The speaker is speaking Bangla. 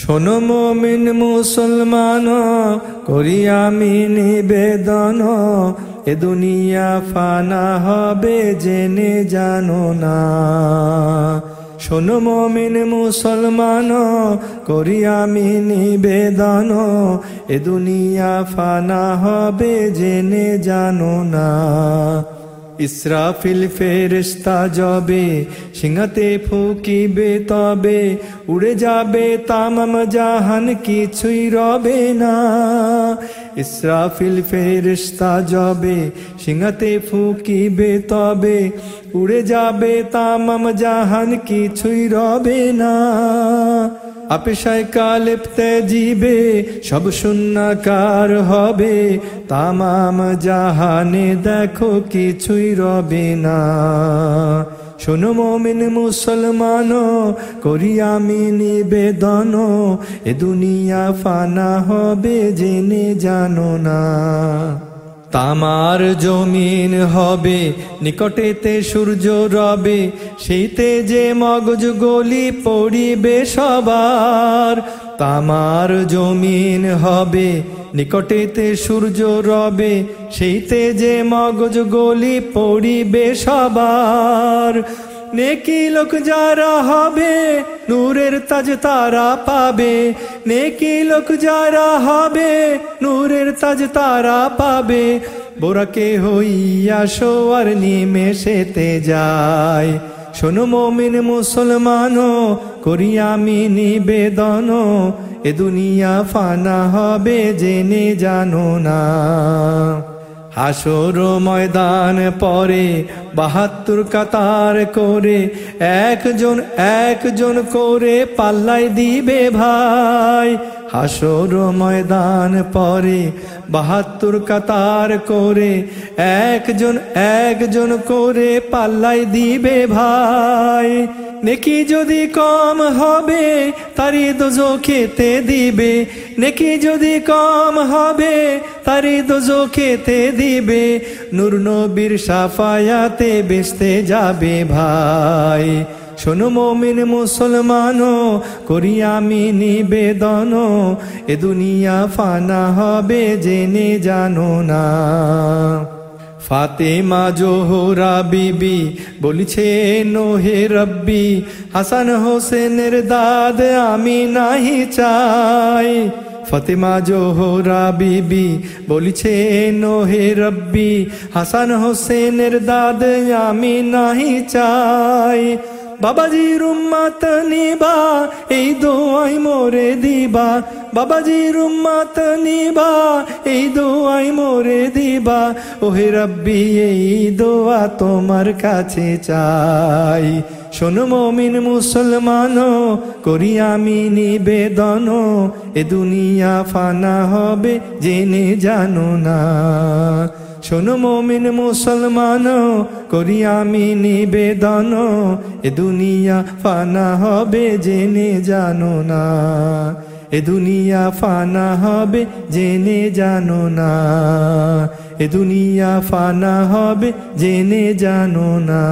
শোনো মমিন মুসলমান, করি আমি নিবেদন। এ দুনিয়া ফানা হবে জেনে জানো না। শোনো মমিন মুসলমান, করি আমি নিবেদন। এ দুনিয়া ফানা হবে জেনে জানো না। ইসরাফিল ফেরিস্তা যাবে, সিংহাতে ফুকিবে তবে, উড়ে যাবে তামাম জাহান, কিছুই রবে না। ইসরাফিল ফেরিস্তা যাবে, সিংহাতে ফুকিবে তবে, উড়ে যাবে তামাম জাহান, কিছুই রবে না। আপেশায় কালেপতে জিবে, সব শূন্যকার হবে। তামাম জাহানে দেখো কিছুই রবে না। শোনো মমিন মুসলমান করি আমি নিবেদন। এ দুনিয়া ফানা হবে জেনে জানো না। তামার জমিন হবে, নিকটেতে সূর্য রবে সেইতে যে মগজ গলি পড়িবে সবার। তামার জমিন হবে, নিকটেতে সূর্য রবে সেইতে যে মগজ গলি পড়িবে সবার। নেকি লোক যারা হবে, নূরের তাজ তারা পাবে। নেকি লোক যারা হবে, নূরের তাজ তারা পাবে। বোরাকে হইয়া শোয়ার নিমেষেতে যায় শোনো মমিন মুসলমান করি আমি নিবেদন। এ দুনিয়া ফানা হবে, জেনে জানো না। হাসর ময়দান পরে বাহাত্তর কাতার করে একজন একজন করে পাল্লাই দিবে ভাই। হাসর ময়দান পরে বাহাত্তর কাতার করে একজন একজন করে পাল্লাই দিবে ভাই। নেকি যদি কম হবে, তারি দোজো খেতে দিবে। নেকি যদি কম হবে, তারি দোজো খেতে দিবে। নূর নবীর সাফায়াতে বেসতে যাবে ভাই। শোনো মমিন মুসলমান করি আমি নিবেদন। এ দুনিয়া ফানা হবে, জেনে জানো না। ফাতেমা জোহরা বিবি বলিছে, নোহে রব্বি, হাসান হোসেনের দাদ আমি নাহি চাই। ফতেমা জোহরা বিবি বলিছে, নোহে রব্বি, হাসান হোসেনের দাদ আমি নাহি চাই। বাবাজির উম্মাত নিবা, এই দোয়াই মোরে দিবা। বাবাজির উম্মাত নিবা, এই দোয়াই মোরে দিবা। ওহে রব্বি, এই দোয়া তোমার কাছে চাই। শোনো মমিন মুসলমান, করি আমি নিবেদন। এ দুনিয়া ফানা হবে, জেনে জানো না। শোনো মোমিন মুসলমান, করি আমি নিবেদন। এ দুনিয়া ফানা হবে জেনে জানো না। এ দুনিয়া ফানা হবে জেনে জানো না। এ দুনিয়া ফানা হবে জেনে জানো না।